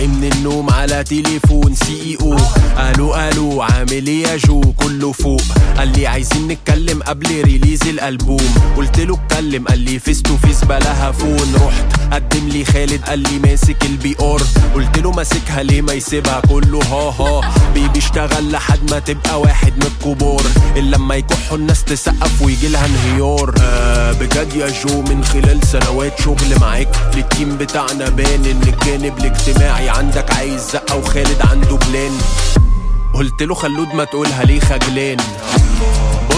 صاحي من النوم على تليفون CEO. ألو ألو عامل إيه يا جو؟ كله فوق. قال لي عايزين نتكلم قبل release الألبوم. قلت له اتكلم قال لي face to face بلاها phone. لي خالد قال لي ماسك ال PR قلت له ماسكها ليه ما يسيبها؟ كله ها ها. baby اشتغل لحد ما تبقى واحد من الكبار. الا لما يكحوا الناس تسقف ويجي لها انهيار. آه بجد يا جو من خلال سنوات شغل معاك. لل team بتاعنا بان إن الجانب الاجتماعي عندك عايز زقة وخالد عنده plan. قلت له خلود ما تقولها ليه خجلان.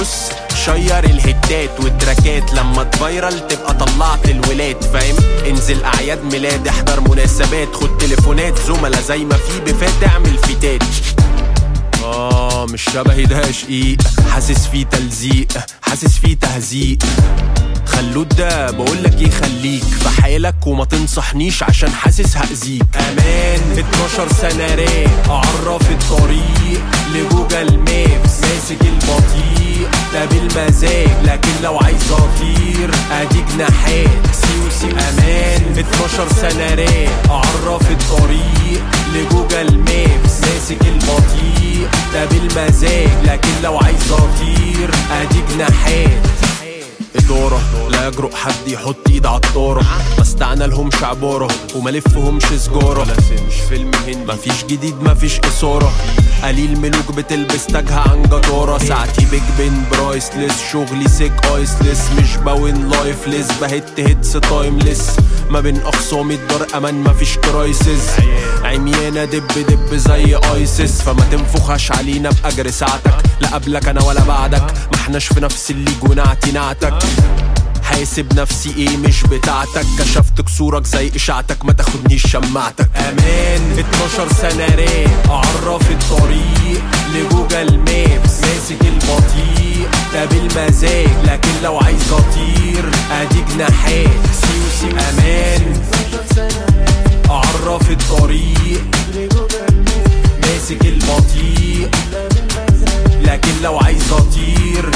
بص share الهتات والتراكات لما ت viral تبقى طلعت الولاد فاهم؟ انزل أعياد ميلاد احضر مناسبات خد تليفونات زملا زي ما في بفات اعمل فيتات. آه مش شبهي ده شقيق. حاسس فيه تلزيق حاسس فيه تهزيق. خلود ده بقولك إيه خليك في حالك وما تنصحنيش عشان حاسس هأذيك. أمان 12 سنة راب اعرف الطريق ل Google Maps ماسك البطيء. ده بالمزاج لكن لو عايز اطير ادي جناحات see you see you أمان. 12 سنة راب أعرف الطريق ل Google Maps. ماسك البطيء ده بالمزاج لكن لو عايز اطير ادي جناحات إدارة لا يجرؤ حد يحط إيد على الطارة ما استعنالهمش عبارة وما لفهمش سجارة. مش فيلم هندي مفيش جديد مفيش إثارة. قليل ملوك بتلبس تاجها عن جدارة. ساعتي بيج بن برايسلس شغلي سيك ايسلس مش باوين لايفلس بهت هيتس تايملس ما بين اخصامي الدار أمان مفيش كرايسس عميانة دب دب زي ايسس فما تنفخش علينا بأجر ساعتك. لا قبلك أنا ولا بعدك. ما احناش في نفس الليج ونعتي نعتك حاسب نفسي إيه مش بتاعتك. كشفت كسورك زي إشاعتك ما تاخدنيش شمعتك أمان 12 سنة راب اعرف الطريق لجوجل مابس. ماسك البطيء ده بالمزاج. لكن لو عايز اطير أديك نحات سيوسي أمان. اعرف الطريق ماسك البطيء. لكن لو عايز اطير